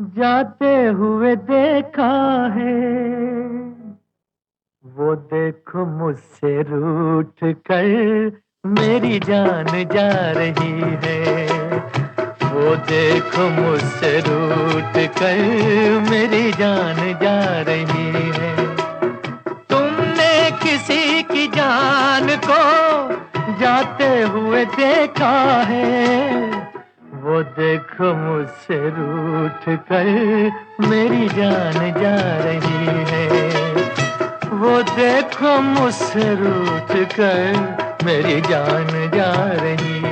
जाते हुए देखा है। वो देखो मुझसे रूठ कर मेरी जान जा रही है। वो देखो मुझसे रूठ कर मेरी जान जा रही है। तुमने किसी की जान को जाते हुए देखा है। देखो मुझसे रूठ कर, मेरी जान जा रही है। वो देखो मुझसे रूठ कर, मेरी जान जा रही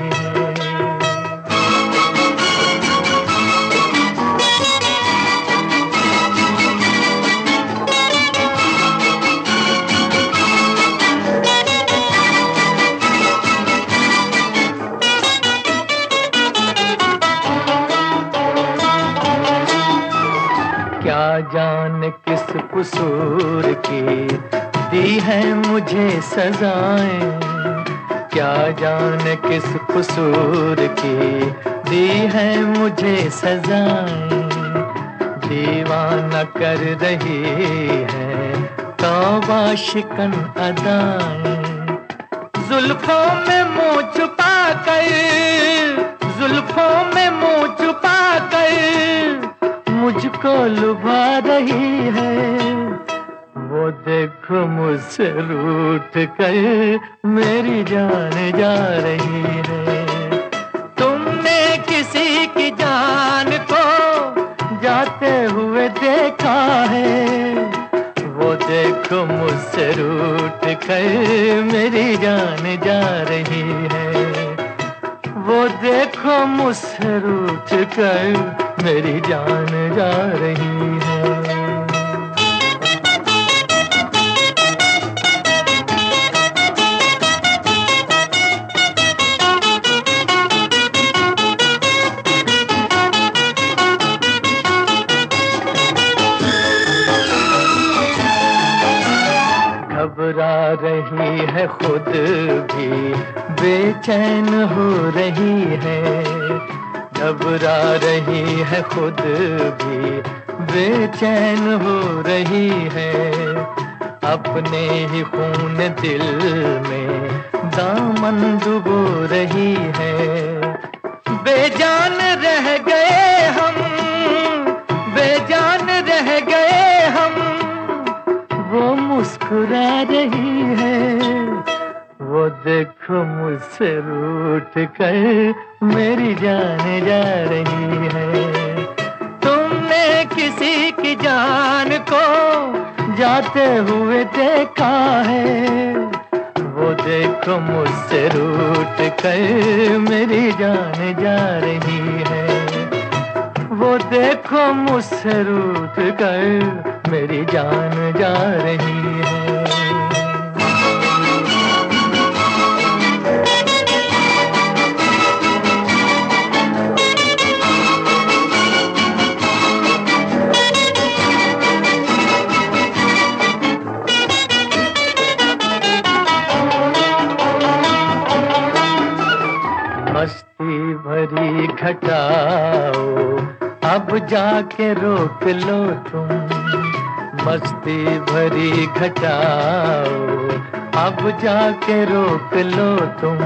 जान किस कसूर की दी है मुझे सजाएँ? क्या जान किस कसूर की दी है मुझे सजाएँ? दीवाना कर रही है तौबा शिकन अदाएँ। जुल्फों में मुँह देखो मुझसे रूठ कर, मेरी जान जा रही है। तुमने किसी की जान को जाते हुए देखा है। वो देखो मुझसे रूठ कर, मेरी जान जा रही है। वो देखो मुझसे रूठ कर, मेरी जान जा रही है। रही है खुद भी। बेचैन हो रही है, घबरा रही है खुद भी। बेचैन हो रही है, अपने ही खून दिल में दामन डुबो रही है। रही है। वो देखो मुझसे रूठ कर मेरी जान जा रही है। तुमने किसी की जान को जाते हुए देखा है। वो देखो मुझसे रूठ कर मेरी जान जा रही है। वो देखो मुझसे रूठ कर मेरी जान जा रही मस्ती भरी घटाओ। अब जाके रोक लो तुम मस्ती भरी घटाओ। अब जाके रोक लो तुम,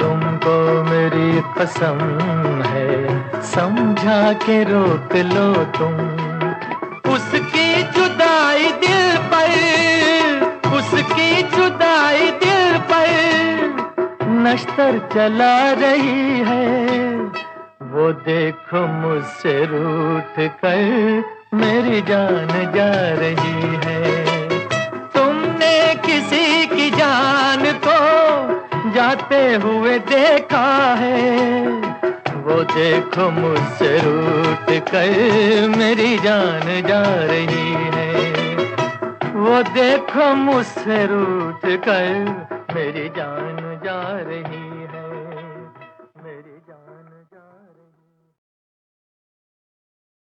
तुमको मेरी कसम है, समझा के रोक लो तुम। नश्तर चला रही है। वो देखो मुझसे रूठ कर मेरी जान जा रही है। तुमने किसी की जान को जाते हुए देखा है। वो देखो मुझसे रूठ कर मेरी जान जा रही है। वो देखो मुझसे रूठ कर मेरी जान जा रही